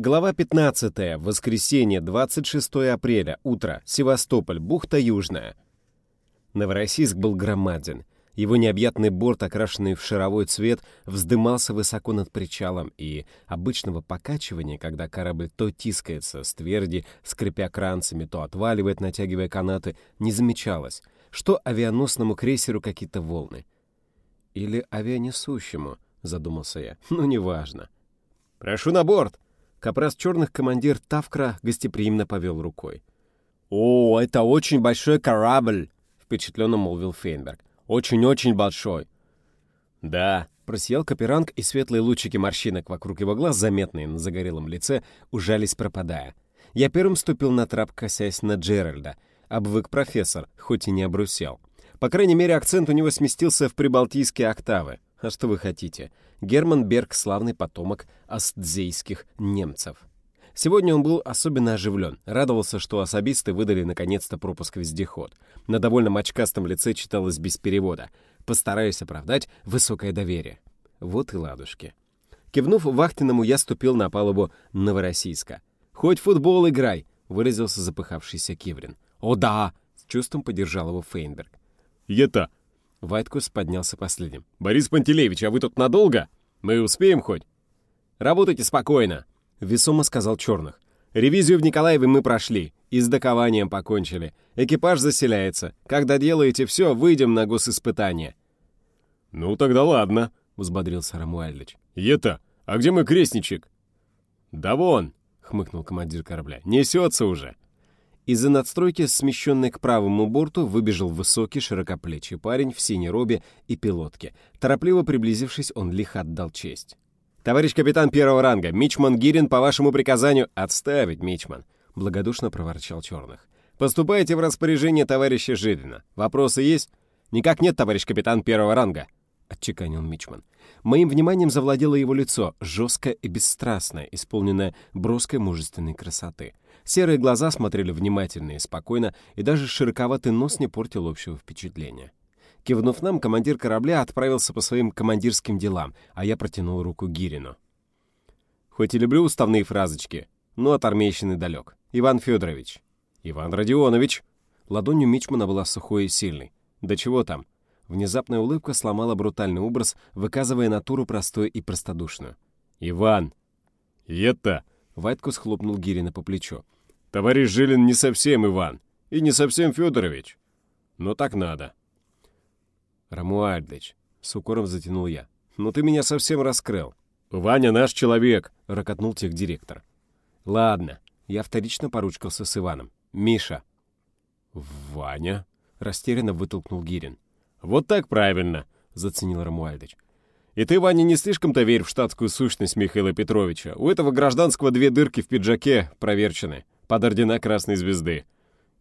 Глава 15. Воскресенье, 26 апреля. Утро. Севастополь. Бухта Южная. Новороссийск был громаден. Его необъятный борт, окрашенный в шаровой цвет, вздымался высоко над причалом, и обычного покачивания, когда корабль то тискается с тверди, скрипя кранцами, то отваливает, натягивая канаты, не замечалось, что авианосному крейсеру какие-то волны. Или авианесущему, задумался я. Ну, неважно. «Прошу на борт!» Капрас черных командир Тавкра гостеприимно повел рукой. «О, это очень большой корабль!» — впечатленно молвил Фейнберг. «Очень-очень большой!» «Да», — просиял Каперанг, и светлые лучики морщинок вокруг его глаз, заметные на загорелом лице, ужались пропадая. Я первым ступил на трап, косясь на Джеральда. Обвык профессор, хоть и не обрусел. По крайней мере, акцент у него сместился в прибалтийские октавы. А что вы хотите? Герман Берг — славный потомок астзейских немцев. Сегодня он был особенно оживлен, радовался, что особисты выдали наконец-то пропуск вездеход. На довольно очкастом лице читалось без перевода. «Постараюсь оправдать высокое доверие». Вот и ладушки. Кивнув вахтенному, я ступил на палубу Новороссийска. «Хоть футбол играй!» — выразился запыхавшийся Киврин. «О да!» — с чувством поддержал его Фейнберг. «Это...» Вайткус поднялся последним. «Борис Пантелеевич, а вы тут надолго? Мы успеем хоть?» «Работайте спокойно», — весомо сказал Черных. «Ревизию в Николаеве мы прошли, и с докованием покончили. Экипаж заселяется. Когда делаете все, выйдем на госиспытание». «Ну, тогда ладно», — взбодрился Рамуальдович. «Это, а где мой крестничек?» «Да вон», — хмыкнул командир корабля, — «несется уже». Из-за надстройки, смещенной к правому борту, выбежал высокий, широкоплечий парень в синей робе и пилотке. Торопливо приблизившись, он лихо отдал честь. «Товарищ капитан первого ранга, Мичман Гирин по вашему приказанию отставить, Мичман!» — благодушно проворчал Черных. «Поступайте в распоряжение товарища Жилина. Вопросы есть?» «Никак нет, товарищ капитан первого ранга», — отчеканил Мичман. Моим вниманием завладело его лицо, жесткое и бесстрастное, исполненное броской мужественной красоты. Серые глаза смотрели внимательно и спокойно, и даже широковатый нос не портил общего впечатления. Кивнув нам, командир корабля отправился по своим командирским делам, а я протянул руку Гирину. Хоть и люблю уставные фразочки, но от армейщины далек. Иван Федорович. Иван Родионович. Ладонью Мичмана была сухой и сильной. Да чего там? Внезапная улыбка сломала брутальный образ, выказывая натуру простой и простодушную. «Иван!» «Это!» — Вайткус хлопнул Гирина по плечу. Товарищ Жилин не совсем Иван. И не совсем Федорович. Но так надо. Рамуальдыч, с укором затянул я. Ну ты меня совсем раскрыл. Ваня наш человек, ракотнул техдиректор. Ладно, я вторично поручкался с Иваном. Миша. Ваня? Растерянно вытолкнул Гирин. Вот так правильно, заценил Рамуальдыч. И ты, Ваня, не слишком-то верь в штатскую сущность Михаила Петровича. У этого гражданского две дырки в пиджаке проверчены под ордена Красной Звезды».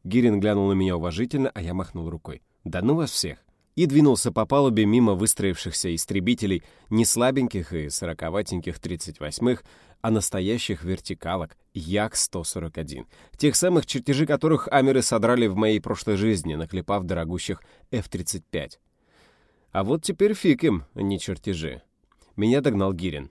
Гирин глянул на меня уважительно, а я махнул рукой. «Да ну вас всех!» И двинулся по палубе мимо выстроившихся истребителей, не слабеньких и сороковатеньких 38-х, а настоящих вертикалок Як-141, тех самых чертежи которых амеры содрали в моей прошлой жизни, наклепав дорогущих F-35. А вот теперь фиг им, а не чертежи. Меня догнал Гирин.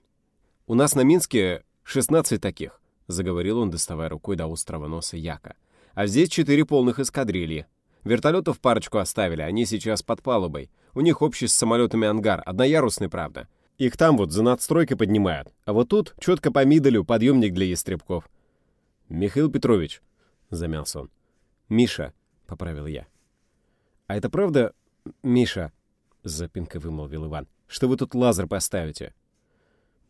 У нас на Минске 16 таких. — заговорил он, доставая рукой до острого носа Яка. «А здесь четыре полных эскадрильи. Вертолетов парочку оставили, они сейчас под палубой. У них общий с самолетами ангар, одноярусный, правда. Их там вот за надстройкой поднимают, а вот тут четко по мидолю подъемник для ястребков». «Михаил Петрович», — замялся он. «Миша», — поправил я. «А это правда, Миша?» — с запинкой вымолвил Иван. «Что вы тут лазер поставите?»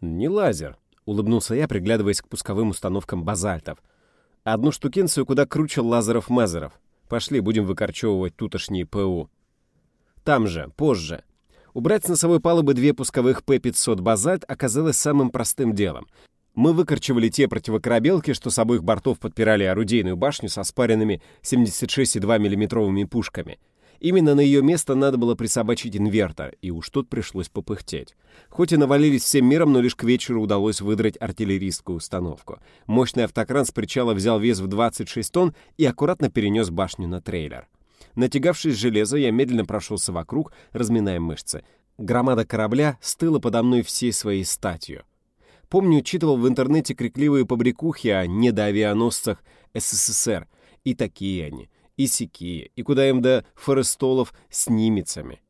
«Не лазер», Улыбнулся я, приглядываясь к пусковым установкам базальтов. Одну штукенцию куда круче лазеров-мазеров. Пошли, будем выкорчевывать тутошние ПУ. Там же, позже. Убрать с носовой палубы две пусковых П-500 базальт оказалось самым простым делом. Мы выкорчевали те противокорабелки, что с обоих бортов подпирали орудийную башню со спаренными 76,2 миллиметровыми пушками — Именно на ее место надо было присобачить инвертор, и уж тут пришлось попыхтеть. Хоть и навалились всем миром, но лишь к вечеру удалось выдрать артиллерийскую установку. Мощный автокран с причала взял вес в 26 тонн и аккуратно перенес башню на трейлер. Натягавшись железо, я медленно прошелся вокруг, разминая мышцы. Громада корабля стыла подо мной всей своей статью. Помню, читал в интернете крикливые побрякухи о недоавианосцах СССР. И такие они, и сякие, и куда им до форестолов с немецами.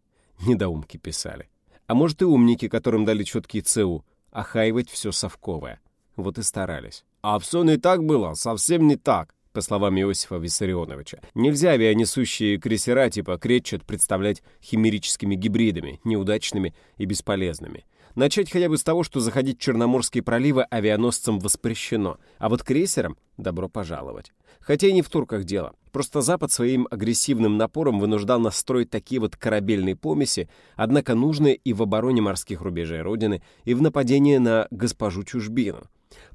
Недоумки писали. А может и умники, которым дали четкий ЦУ, охаивать все совковое. Вот и старались. А все не так было, совсем не так, по словам Иосифа Виссарионовича. Нельзя авианесущие крейсера типа Кретчет представлять химерическими гибридами, неудачными и бесполезными. Начать хотя бы с того, что заходить в Черноморские проливы авианосцам воспрещено, а вот крейсерам добро пожаловать. Хотя и не в турках дело. Просто Запад своим агрессивным напором вынуждал нас строить такие вот корабельные помеси, однако нужные и в обороне морских рубежей Родины, и в нападении на госпожу Чужбину.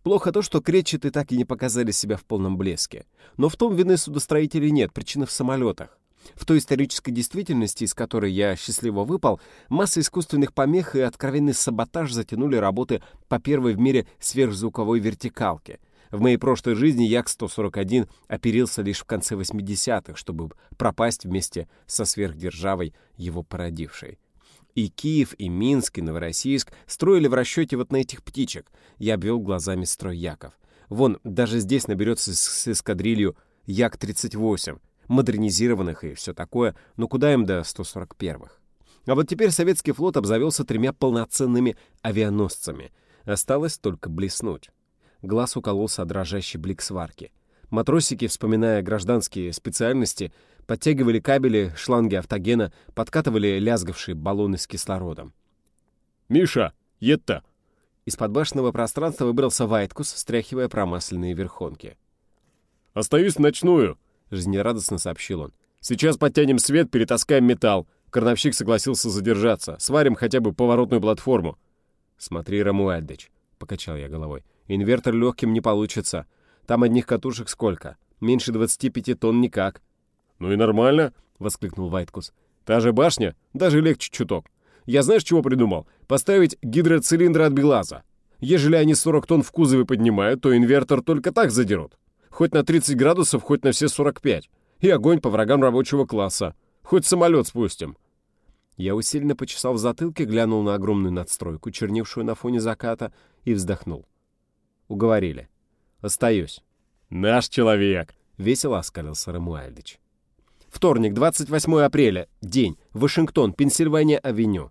Плохо то, что кречеты так и не показали себя в полном блеске. Но в том вины судостроителей нет, причина в самолетах. В той исторической действительности, из которой я счастливо выпал, масса искусственных помех и откровенный саботаж затянули работы по первой в мире сверхзвуковой вертикалке. В моей прошлой жизни Як-141 оперился лишь в конце 80-х, чтобы пропасть вместе со сверхдержавой, его породившей. И Киев, и Минск, и Новороссийск строили в расчете вот на этих птичек. Я обвел глазами строй Яков. Вон, даже здесь наберется с эскадрилью Як-38 модернизированных и все такое, но куда им до 141-х? А вот теперь советский флот обзавелся тремя полноценными авианосцами. Осталось только блеснуть. Глаз укололся дрожащий блик сварки. Матросики, вспоминая гражданские специальности, подтягивали кабели, шланги автогена, подкатывали лязгавшие баллоны с кислородом. «Миша, едь-то!» Из подбашенного пространства выбрался Вайткус, стряхивая промасленные верхонки. «Остаюсь в ночную!» — жизнерадостно сообщил он. «Сейчас подтянем свет, перетаскаем металл. Крановщик согласился задержаться. Сварим хотя бы поворотную платформу». «Смотри, Рамуальдыч», — покачал я головой. «Инвертор легким не получится. Там одних катушек сколько? Меньше 25 тонн никак». «Ну и нормально», — воскликнул Вайткус. «Та же башня, даже легче чуток. Я знаешь, чего придумал? Поставить гидроцилиндры от Белаза. Ежели они 40 тонн в кузове поднимают, то инвертор только так задерут. Хоть на 30 градусов, хоть на все 45. И огонь по врагам рабочего класса. Хоть самолет спустим. Я усиленно почесал в затылке, глянул на огромную надстройку, чернившую на фоне заката, и вздохнул. Уговорили. Остаюсь. «Наш человек!» — весело оскалился Рамуальдыч. Вторник, 28 апреля. День. Вашингтон, Пенсильвания-авеню.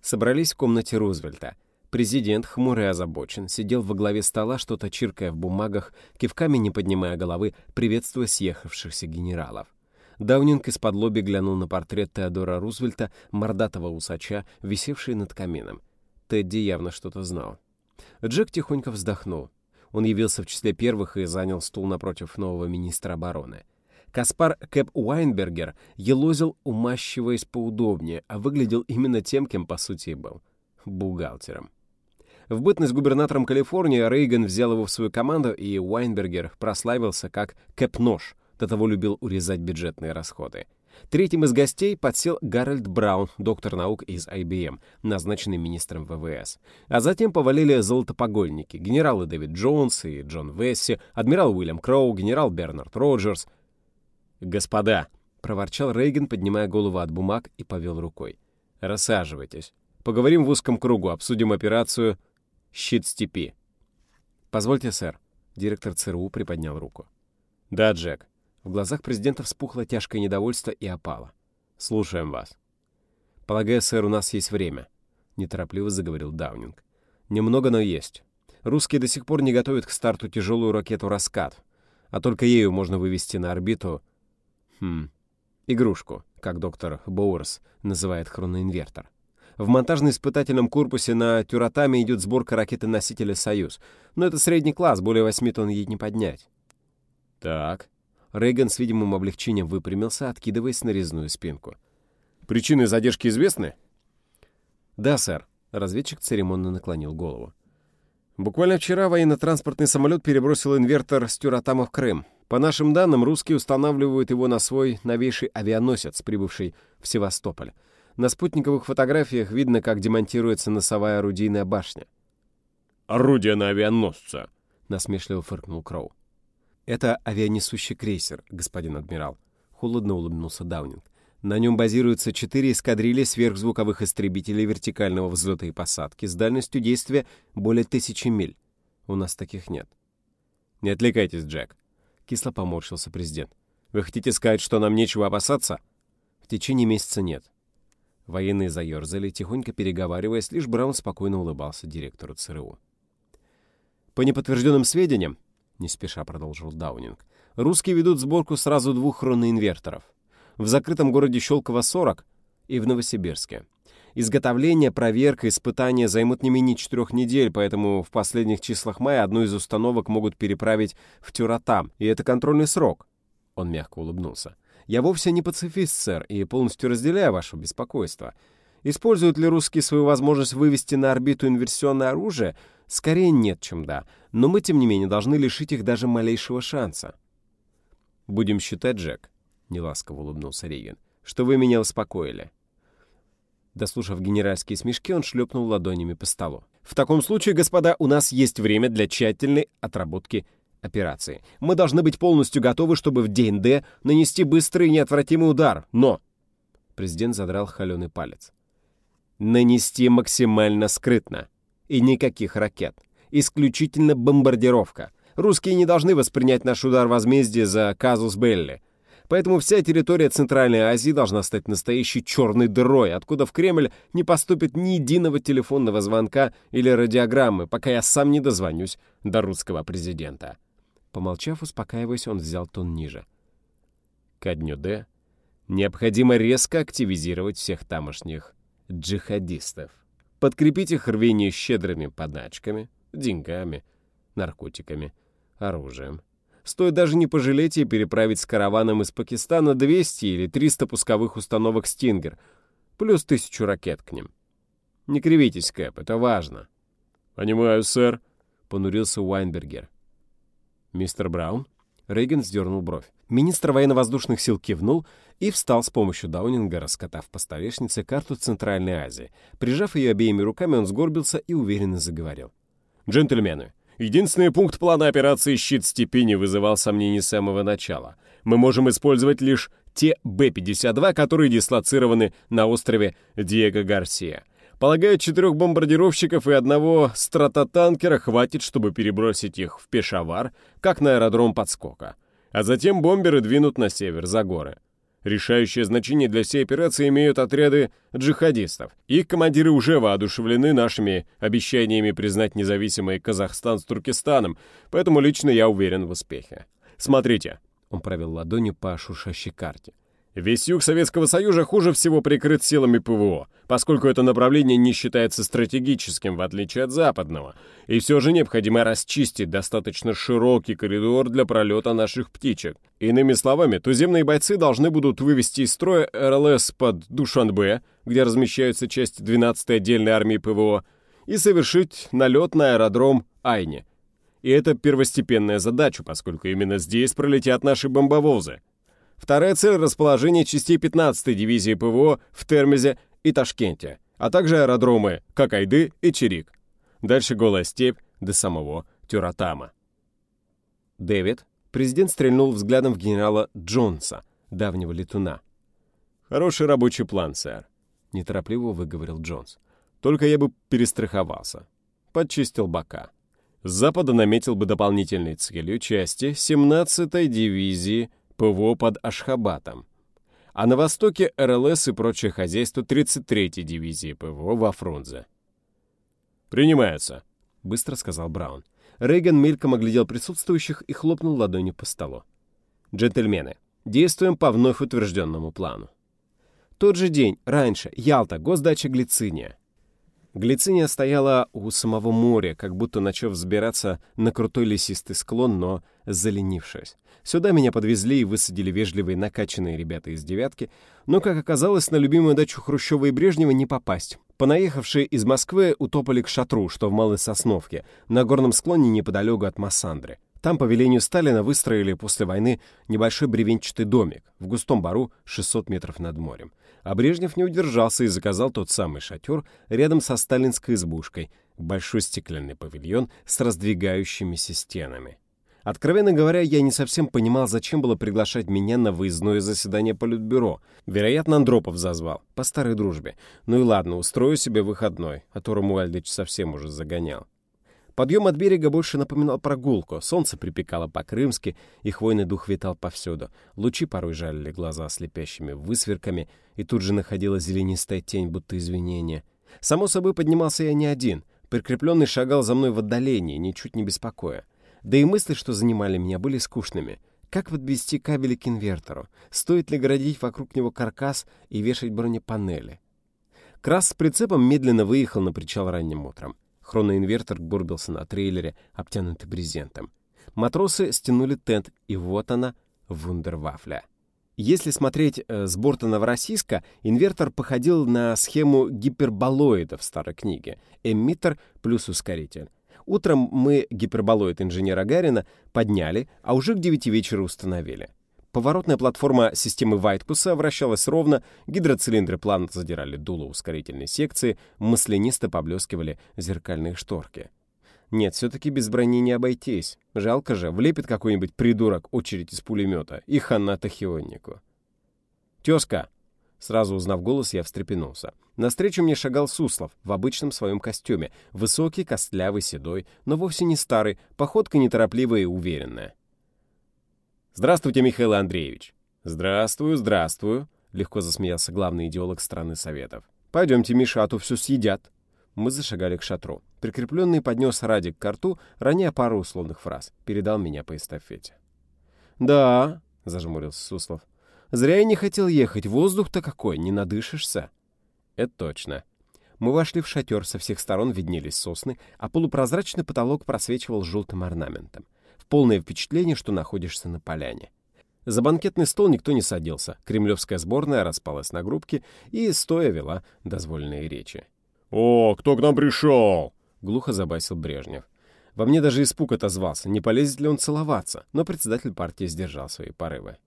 Собрались в комнате Рузвельта. Президент, хмурый и озабочен, сидел во главе стола, что-то чиркая в бумагах, кивками не поднимая головы, приветствуя съехавшихся генералов. Даунинг из-под лоби глянул на портрет Теодора Рузвельта, мордатого усача, висевший над камином. Тедди явно что-то знал. Джек тихонько вздохнул. Он явился в числе первых и занял стул напротив нового министра обороны. Каспар Кэп Уайнбергер елозил, умащиваясь поудобнее, а выглядел именно тем, кем по сути и был — бухгалтером. В бытность губернатором Калифорнии Рейган взял его в свою команду, и Уайнбергер прославился как Кэп-нож, до того любил урезать бюджетные расходы. Третьим из гостей подсел Гарольд Браун, доктор наук из IBM, назначенный министром ВВС. А затем повалили золотопогонники, генералы Дэвид Джонс и Джон Весси, адмирал Уильям Кроу, генерал Бернард Роджерс. «Господа!» — проворчал Рейган, поднимая голову от бумаг и повел рукой. «Рассаживайтесь. Поговорим в узком кругу, обсудим операцию Щит степи. Позвольте, сэр. Директор ЦРУ приподнял руку. Да, Джек. В глазах президента вспухло тяжкое недовольство и опало. Слушаем вас. Полагаю, сэр, у нас есть время. Неторопливо заговорил Даунинг. Немного, но есть. Русские до сих пор не готовят к старту тяжелую ракету «Раскат», а только ею можно вывести на орбиту... Хм... Игрушку, как доктор Боуэрс называет хроноинвертор. В монтажно-испытательном корпусе на Тюратаме идет сборка ракеты-носителя «Союз». Но это средний класс, более 8 тонн ей не поднять. Так. Рейган с видимым облегчением выпрямился, откидываясь на резную спинку. Причины задержки известны? Да, сэр. Разведчик церемонно наклонил голову. Буквально вчера военно-транспортный самолет перебросил инвертор с Тюратама в Крым. По нашим данным, русские устанавливают его на свой новейший авианосец, прибывший в Севастополь. На спутниковых фотографиях видно, как демонтируется носовая орудийная башня. «Орудие на авианосца!» — насмешливо фыркнул Кроу. «Это авианесущий крейсер, господин адмирал», — холодно улыбнулся Даунинг. На нем базируются четыре эскадрильи сверхзвуковых истребителей вертикального взлета и посадки с дальностью действия более тысячи миль. У нас таких нет. Не отвлекайтесь, Джек. Кисло поморщился президент. Вы хотите сказать, что нам нечего опасаться? В течение месяца нет. Военные заерзали, тихонько переговариваясь, лишь Браун спокойно улыбался директору ЦРУ. По неподтвержденным сведениям, не спеша продолжил Даунинг, русские ведут сборку сразу двух хроноинверторов. В закрытом городе Щелково-40 и в Новосибирске. Изготовление, проверка, испытания займут не менее четырех недель, поэтому в последних числах мая одну из установок могут переправить в Тюратам, и это контрольный срок. Он мягко улыбнулся. Я вовсе не пацифист, сэр, и полностью разделяю ваше беспокойство. Используют ли русские свою возможность вывести на орбиту инверсионное оружие? Скорее нет, чем да. Но мы, тем не менее, должны лишить их даже малейшего шанса. «Будем считать, Джек», — неласково улыбнулся Рейген, — «что вы меня успокоили». Дослушав генеральские смешки, он шлепнул ладонями по столу. «В таком случае, господа, у нас есть время для тщательной отработки операции. Мы должны быть полностью готовы, чтобы в день Д нанести быстрый и неотвратимый удар. Но...» Президент задрал холеный палец. «Нанести максимально скрытно. И никаких ракет. Исключительно бомбардировка. Русские не должны воспринять наш удар возмездия за казус Белли. Поэтому вся территория Центральной Азии должна стать настоящей черной дырой, откуда в Кремль не поступит ни единого телефонного звонка или радиограммы, пока я сам не дозвонюсь до русского президента. Помолчав, успокаиваясь, он взял тон ниже. Ко дню Д необходимо резко активизировать всех тамошних джихадистов. Подкрепить их рвение щедрыми подачками, деньгами, наркотиками, оружием. Стоит даже не пожалеть и переправить с караваном из Пакистана 200 или 300 пусковых установок «Стингер», плюс тысячу ракет к ним. Не кривитесь, Кэп, это важно. «Понимаю, сэр», — понурился Уайнбергер. «Мистер Браун?» Рейган сдернул бровь. Министр военно-воздушных сил кивнул и встал с помощью Даунинга, раскатав по столешнице карту Центральной Азии. Прижав ее обеими руками, он сгорбился и уверенно заговорил. «Джентльмены, Единственный пункт плана операции «Щит степи» не вызывал сомнений с самого начала. Мы можем использовать лишь те Б-52, которые дислоцированы на острове Диего Гарсия. Полагаю, четырех бомбардировщиков и одного стратотанкера хватит, чтобы перебросить их в Пешавар, как на аэродром подскока. А затем бомберы двинут на север, за горы. Решающее значение для всей операции имеют отряды джихадистов. Их командиры уже воодушевлены нашими обещаниями признать независимый Казахстан с Туркестаном, поэтому лично я уверен в успехе. Смотрите, он провел ладонью по шуршащей карте. Весь юг Советского Союза хуже всего прикрыт силами ПВО, поскольку это направление не считается стратегическим, в отличие от западного. И все же необходимо расчистить достаточно широкий коридор для пролета наших птичек. Иными словами, туземные бойцы должны будут вывести из строя РЛС под Душанбе, где размещаются части 12-й отдельной армии ПВО, и совершить налет на аэродром Айни. И это первостепенная задача, поскольку именно здесь пролетят наши бомбовозы. Вторая цель — расположение частей 15-й дивизии ПВО в Термезе и Ташкенте, а также аэродромы Какайды и Чирик. Дальше голая степь до самого Тюратама. Дэвид, президент стрельнул взглядом в генерала Джонса, давнего летуна. «Хороший рабочий план, сэр», — неторопливо выговорил Джонс. «Только я бы перестраховался. Подчистил бока. С запада наметил бы дополнительной целью части 17-й дивизии ПВО под Ашхабатом, а на востоке РЛС и прочее хозяйство 33-й дивизии ПВО во Фрунзе. «Принимается», — быстро сказал Браун. Рейган мельком оглядел присутствующих и хлопнул ладонью по столу. «Джентльмены, действуем по вновь утвержденному плану. Тот же день, раньше, Ялта, госдача Глициния. Глициния стояла у самого моря, как будто начав взбираться на крутой лесистый склон, но заленившись. Сюда меня подвезли и высадили вежливые накачанные ребята из «девятки», но, как оказалось, на любимую дачу Хрущева и Брежнева не попасть. Понаехавшие из Москвы утопали к шатру, что в Малой Сосновке, на горном склоне неподалеку от Массандры. Там по велению Сталина выстроили после войны небольшой бревенчатый домик в густом бару 600 метров над морем. А Брежнев не удержался и заказал тот самый шатер рядом со сталинской избушкой, большой стеклянный павильон с раздвигающимися стенами. Откровенно говоря, я не совсем понимал, зачем было приглашать меня на выездное заседание Политбюро. Вероятно, Андропов зазвал, по старой дружбе. Ну и ладно, устрою себе выходной, а то Рамуальдыч совсем уже загонял. Подъем от берега больше напоминал прогулку. Солнце припекало по-крымски, и хвойный дух витал повсюду. Лучи порой жалили глаза слепящими высверками, и тут же находила зеленистая тень, будто извинения. Само собой, поднимался я не один. Прикрепленный шагал за мной в отдалении, ничуть не беспокоя. Да и мысли, что занимали меня, были скучными. Как подвести кабели к инвертору? Стоит ли градить вокруг него каркас и вешать бронепанели? Крас с прицепом медленно выехал на причал ранним утром. Хроноинвертор горбился на трейлере, обтянутый брезентом. Матросы стянули тент, и вот она, вундервафля. Если смотреть э, с борта Новороссийска, инвертор походил на схему гиперболоида в старой книге. Эмиттер плюс ускоритель. Утром мы гиперболоид инженера Гарина подняли, а уже к 9 вечера установили. Поворотная платформа системы Вайткуса вращалась ровно, гидроцилиндры плавно задирали дуло ускорительной секции, маслянисто поблескивали зеркальные шторки. Нет, все-таки без брони не обойтись. Жалко же, влепит какой-нибудь придурок очередь из пулемета и хана тахионнику. «Тезка!» Сразу узнав голос, я встрепенулся. Навстречу мне шагал Суслов в обычном своем костюме. Высокий, костлявый, седой, но вовсе не старый, походка неторопливая и уверенная. «Здравствуйте, Михаил Андреевич!» «Здравствую, здравствую!» — легко засмеялся главный идеолог страны Советов. «Пойдемте, Миша, а то все съедят!» Мы зашагали к шатру. Прикрепленный поднес Радик к рту, роняя пару условных фраз. Передал меня по эстафете. «Да», — зажмурился Суслов, — Зря я не хотел ехать, воздух-то какой, не надышишься. Это точно. Мы вошли в шатер, со всех сторон виднелись сосны, а полупрозрачный потолок просвечивал желтым орнаментом. В полное впечатление, что находишься на поляне. За банкетный стол никто не садился. Кремлевская сборная распалась на группки и, стоя, вела дозволенные речи. «О, кто к нам пришел?» — глухо забасил Брежнев. Во мне даже испуг отозвался, не полезет ли он целоваться, но председатель партии сдержал свои порывы.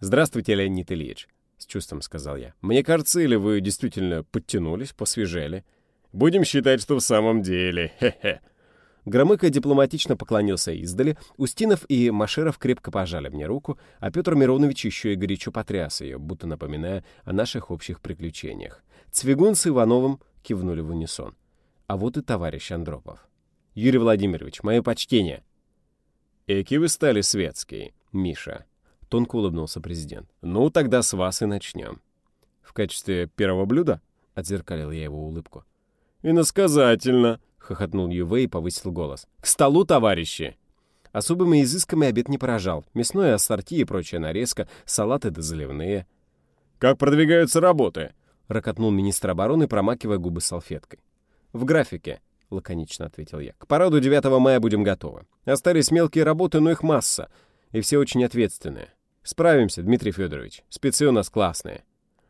«Здравствуйте, Леонид Ильич», — с чувством сказал я. «Мне кажется, или вы действительно подтянулись, посвежели?» «Будем считать, что в самом деле. Хе-хе». Громыко дипломатично поклонился издали, Устинов и Машеров крепко пожали мне руку, а Петр Миронович еще и горячо потряс ее, будто напоминая о наших общих приключениях. Цвигун с Ивановым кивнули в унисон. А вот и товарищ Андропов. «Юрий Владимирович, мое почтение!» «Эки вы стали светский, Миша», Тонко улыбнулся президент. «Ну, тогда с вас и начнем». «В качестве первого блюда?» — отзеркалил я его улыбку. «Иносказательно!» — хохотнул Ювей и повысил голос. «К столу, товарищи!» Особыми изысками обед не поражал. Мясное ассорти и прочая нарезка, салаты да заливные. «Как продвигаются работы?» — ракотнул министр обороны, промакивая губы салфеткой. «В графике», — лаконично ответил я. «К параду 9 мая будем готовы. Остались мелкие работы, но их масса, и все очень ответственные. «Справимся, Дмитрий Федорович. Спецы у нас классные».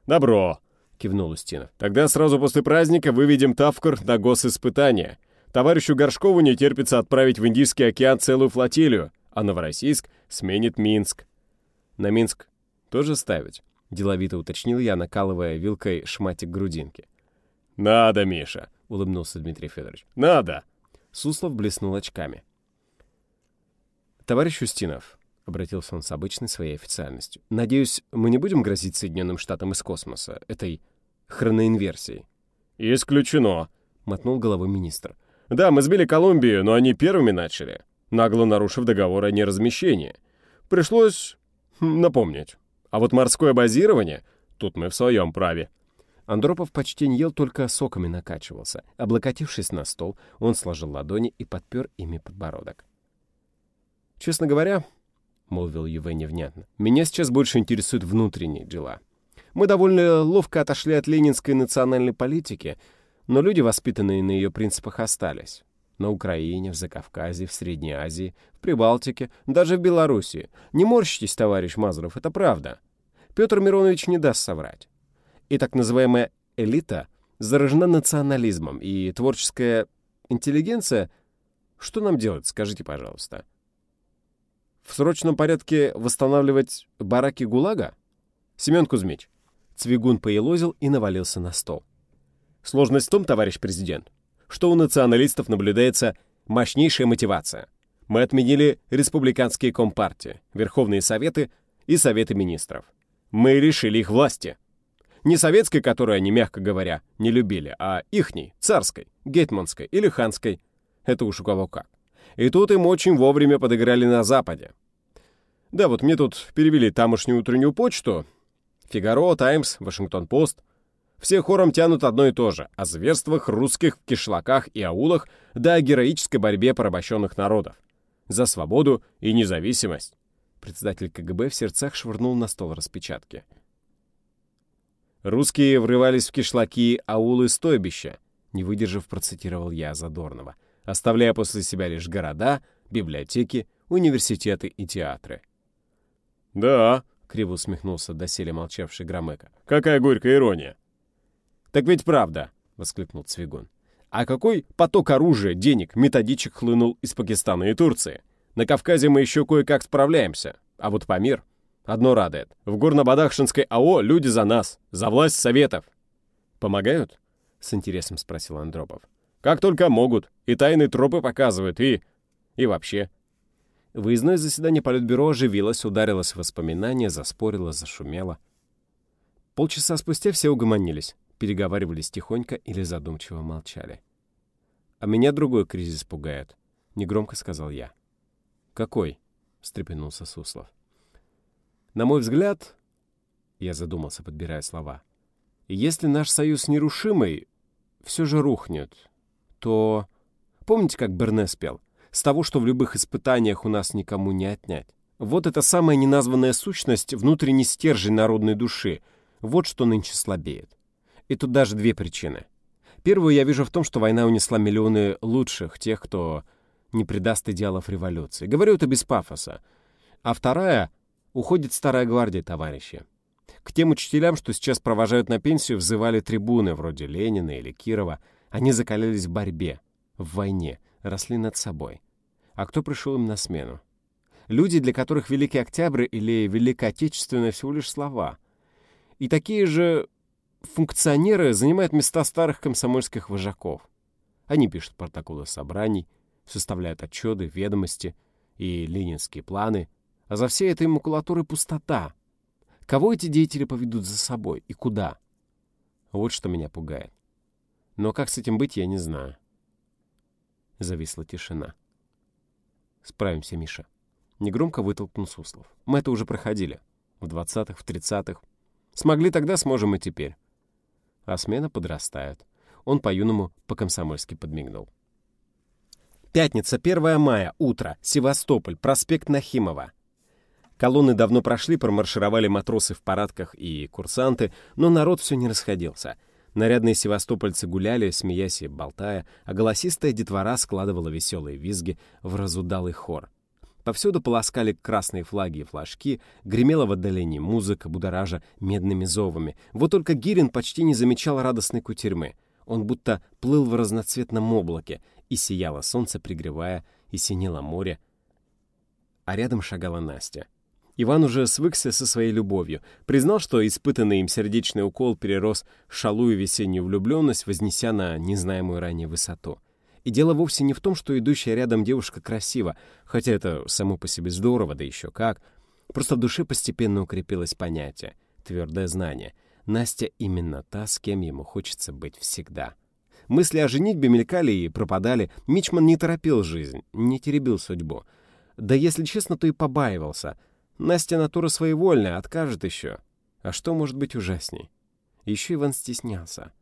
«Добро», — кивнул Устинов. «Тогда сразу после праздника выведем Тавкар на госиспытание. Товарищу Горшкову не терпится отправить в Индийский океан целую флотилию, а Новороссийск сменит Минск». «На Минск тоже ставить?» — деловито уточнил я, накалывая вилкой шматик грудинки. «Надо, Миша», — улыбнулся Дмитрий Федорович. «Надо». Суслов блеснул очками. «Товарищ Устинов, — обратился он с обычной своей официальностью. «Надеюсь, мы не будем грозить Соединенным Штатам из космоса этой хроноинверсией?» «Исключено», — мотнул головой министр. «Да, мы сбили Колумбию, но они первыми начали, нагло нарушив договор о неразмещении. Пришлось напомнить. А вот морское базирование, тут мы в своем праве». Андропов почти не ел, только соками накачивался. Облокотившись на стол, он сложил ладони и подпер ими подбородок. «Честно говоря, — молвил Юве невнятно. «Меня сейчас больше интересуют внутренние дела. Мы довольно ловко отошли от ленинской национальной политики, но люди, воспитанные на ее принципах, остались. На Украине, в Закавказье, в Средней Азии, в Прибалтике, даже в Белоруссии. Не морщитесь, товарищ Мазуров, это правда. Петр Миронович не даст соврать. И так называемая элита заражена национализмом, и творческая интеллигенция... Что нам делать, скажите, пожалуйста?» В срочном порядке восстанавливать бараки ГУЛАГа? Семен Кузьмич. Цвигун поелозил и навалился на стол. Сложность в том, товарищ президент, что у националистов наблюдается мощнейшая мотивация. Мы отменили республиканские компартии, Верховные Советы и Советы Министров. Мы лишили их власти. Не советской, которую они, мягко говоря, не любили, а ихней, царской, гетманской или ханской. Это уж у кого как. И тут им очень вовремя подыграли на Западе. Да, вот мне тут перевели тамошнюю утреннюю почту. Фигаро, Таймс, Вашингтон-Пост. Все хором тянут одно и то же — о зверствах русских в кишлаках и аулах, да о героической борьбе порабощенных народов. За свободу и независимость. Председатель КГБ в сердцах швырнул на стол распечатки. «Русские врывались в кишлаки, аулы, стойбища», не выдержав, процитировал я Задорнова, оставляя после себя лишь города, библиотеки, университеты и театры. «Да», — криво усмехнулся доселе молчавший Громыко. «Какая горькая ирония!» «Так ведь правда!» — воскликнул Цвигун. «А какой поток оружия, денег, методичек хлынул из Пакистана и Турции? На Кавказе мы еще кое-как справляемся, а вот Памир одно радует. В Горно-Бадахшинской АО люди за нас, за власть советов». «Помогают?» — с интересом спросил Андропов. «Как только могут. И тайные тропы показывают, и... и вообще. Выездное заседание Политбюро оживилось, ударилось в воспоминания, заспорило, зашумело. Полчаса спустя все угомонились, переговаривались тихонько или задумчиво молчали. «А меня другой кризис пугает», — негромко сказал я. «Какой?» — встрепенулся Суслов. «На мой взгляд...» — я задумался, подбирая слова. «Если наш союз нерушимый, все же рухнет, то... Помните, как Берне спел? с того, что в любых испытаниях у нас никому не отнять. Вот эта самая неназванная сущность, внутренний стержень народной души, вот что нынче слабеет. И тут даже две причины. Первую я вижу в том, что война унесла миллионы лучших, тех, кто не предаст идеалов революции. Говорю это без пафоса. А вторая — уходит старая гвардия, товарищи. К тем учителям, что сейчас провожают на пенсию, взывали трибуны, вроде Ленина или Кирова. Они закалялись в борьбе, в войне, росли над собой. А кто пришел им на смену? Люди, для которых Великий Октябрь или Великая Отечественная всего лишь слова. И такие же функционеры занимают места старых комсомольских вожаков. Они пишут протоколы собраний, составляют отчеты, ведомости и ленинские планы, а за всей этой макулатурой пустота. Кого эти деятели поведут за собой и куда? Вот что меня пугает. Но как с этим быть, я не знаю. Зависла тишина. «Справимся, Миша». Негромко вытолкнул Суслов. «Мы это уже проходили. В двадцатых, в тридцатых. Смогли тогда, сможем и теперь». А смена подрастает. Он по-юному по-комсомольски подмигнул. Пятница, 1 мая, утро, Севастополь, проспект Нахимова. Колонны давно прошли, промаршировали матросы в парадках и курсанты, но народ все не расходился — Нарядные севастопольцы гуляли, смеясь и болтая, а голосистая детвора складывала веселые визги в разудалый хор. Повсюду полоскали красные флаги и флажки, гремела в отдалении музыка, будоража медными зовами. Вот только Гирин почти не замечал радостной кутерьмы. Он будто плыл в разноцветном облаке, и сияло солнце, пригревая, и синело море. А рядом шагала Настя — Иван уже свыкся со своей любовью, признал, что испытанный им сердечный укол перерос в шалую весеннюю влюбленность, вознеся на незнаемую ранее высоту. И дело вовсе не в том, что идущая рядом девушка красива, хотя это само по себе здорово, да еще как. Просто в душе постепенно укрепилось понятие, твердое знание. Настя именно та, с кем ему хочется быть всегда. Мысли о женитьбе мелькали и пропадали. Мичман не торопил жизнь, не теребил судьбу. Да если честно, то и побаивался — Настя натура своевольная, откажет еще. А что может быть ужасней? Еще Иван стеснялся.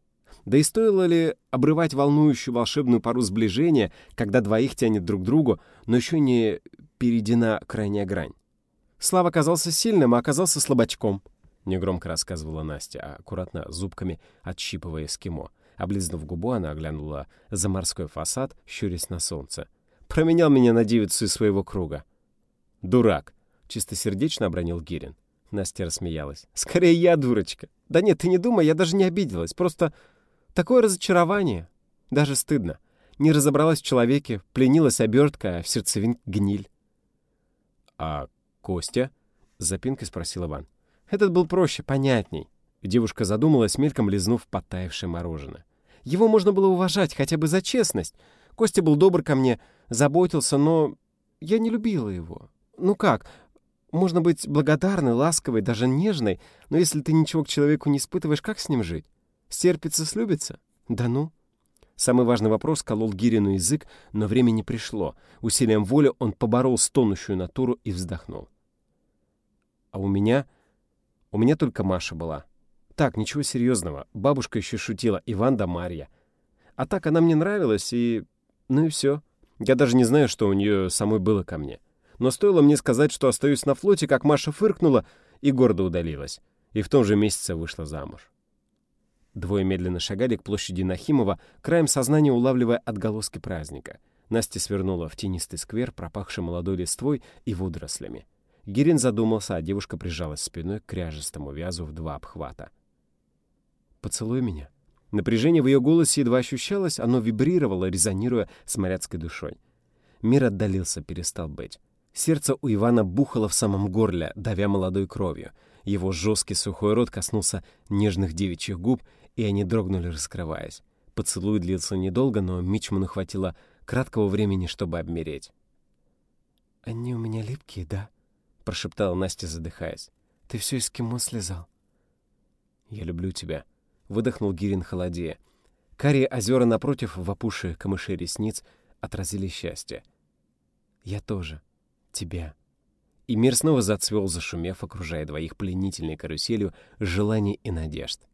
Да и стоило ли обрывать волнующую волшебную пару сближения, когда двоих тянет друг к другу, но еще не перейдена крайняя грань? Слава оказался сильным, а оказался слабачком, — негромко рассказывала Настя, аккуратно зубками отщипывая эскимо. Облизнув губу, она оглянула за морской фасад, щурясь на солнце. Променял меня на девицу из своего круга. «Дурак!» Чистосердечно обронил Гирин. Настя рассмеялась. «Скорее я, дурочка. Да нет, ты не думай, я даже не обиделась. Просто такое разочарование. Даже стыдно. Не разобралась в человеке, пленилась обертка, а в сердцевин гниль». «А Костя?» — запинкой спросил Иван. «Этот был проще, понятней». Девушка задумалась, мельком лизнув подтаявшее мороженое. «Его можно было уважать хотя бы за честность. Костя был добр ко мне, заботился, но я не любила его. Ну как, можно быть благодарной, ласковой, даже нежной, но если ты ничего к человеку не испытываешь, как с ним жить? Стерпится, слюбится? Да ну. Самый важный вопрос колол Гирину язык, но время не пришло. Усилием воли он поборол стонущую натуру и вздохнул. А у меня... У меня только Маша была. Так, ничего серьезного. Бабушка еще шутила. Иван да Марья. А так она мне нравилась, и... Ну и все. Я даже не знаю, что у нее самой было ко мне. Но стоило мне сказать, что остаюсь на флоте, как Маша фыркнула и гордо удалилась. И в том же месяце вышла замуж. Двое медленно шагали к площади Нахимова, краем сознания улавливая отголоски праздника. Настя свернула в тенистый сквер, пропахший молодой листвой и водорослями. Гирин задумался, а девушка прижалась спиной к кряжестому вязу в два обхвата. «Поцелуй меня». Напряжение в ее голосе едва ощущалось, оно вибрировало, резонируя с моряцкой душой. Мир отдалился, перестал быть. Сердце у Ивана бухало в самом горле, давя молодой кровью. Его жесткий сухой рот коснулся нежных девичьих губ, и они дрогнули, раскрываясь. Поцелуй длился недолго, но Мичману хватило краткого времени, чтобы обмереть. «Они у меня липкие, да?» — прошептала Настя, задыхаясь. «Ты все из кимо слезал?» «Я люблю тебя», — выдохнул Гирин холодея. Карие озера напротив, в опуши камыши ресниц, отразили счастье. «Я тоже. Тебя». И мир снова зацвел, зашумев, окружая двоих пленительной каруселью желаний и надежд.